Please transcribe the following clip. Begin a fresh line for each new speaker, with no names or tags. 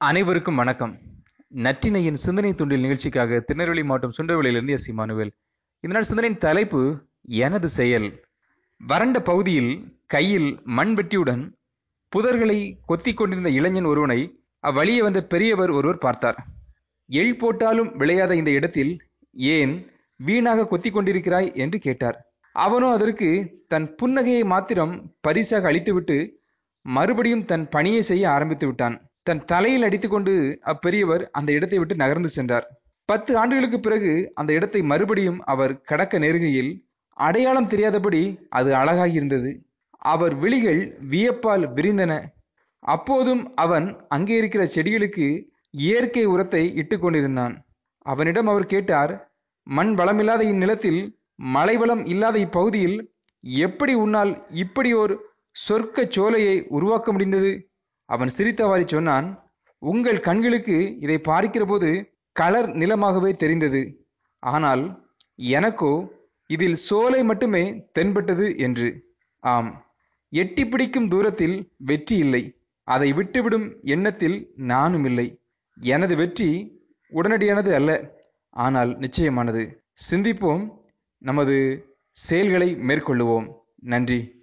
அனைவருக்கும் வணக்கம். நற்றினையின் சிந்தனை துண்டில் நிகழ்ச்சிக்காக திருநெல்வேலி மாவட்டம் சுண்டவெளியிலிருந்து எஸ். இமானுவேல். இந்த நாள் சிந்தனையின் தலைப்பு எனது செயல். வறண்ட பகுதியில் கையில் மண் வெட்டியுடன் புதர்களை கொத்திக் கொண்டிருந்த இளைஞன் ஒருவனை அவ்வழியே வந்த பெரியவர் ஒருவர் பார்த்தார். எள் போட்டாலும் விளையாத இந்த இடத்தில் ஏன் வீணாக கொத்தி கொண்டிருக்கிறாய் என்று கேட்டார். அவனோ அதற்கு தன் புன்னகையை மாத்திரம் பரிசாக அளித்துவிட்டு மறுபடியும் தன் பணியை செய்ய ஆரம்பித்து விட்டான். தன் தலையில் அடித்துக்கொண்டு அப்பெரியவர் அந்த இடத்தை விட்டு நகர்ந்து சென்றார். பத்து ஆண்டுகளுக்கு பிறகு அந்த இடத்தை மறுபடியும் அவர் கடக்க நெருகையில் அடையாளம் தெரியாதபடி அது அழகாகி இருந்தது அவர் விழிகள் வியப்பால் விரிந்தன. அப்போதும் அவன் அங்கே இருக்கிற செடிகளுக்கு இயற்கை உரத்தை இட்டு கொண்டிருந்தான். அவனிடம் அவர் கேட்டார் மண் வளமில்லாத இந்நிலத்தில் மலை வளம் இல்லாத இப்பகுதியில் எப்படி உன்னால் இப்படி ஒரு சொர்க்க சோலையை உருவாக்க முடிந்தது? அவன் சிரித்தவாறி சொன்னான் உங்கள் கண்களுக்கு இதை பார்க்கிற போது கலர் நிலமாகவே தெரிந்தது. ஆனால் எனக்கோ இதில் சோலை மட்டுமே தென்பட்டது என்று. ஆம் எட்டி பிடிக்கும் தூரத்தில் வெற்றி இல்லை. அதை விட்டுவிடும் எண்ணத்தில் நானும் இல்லை. எனது வெற்றி உடனடியானது அல்ல. ஆனால் நிச்சயமானது. சிந்திப்போம். நமது செயல்களை மேற்கொள்ளுவோம். நன்றி.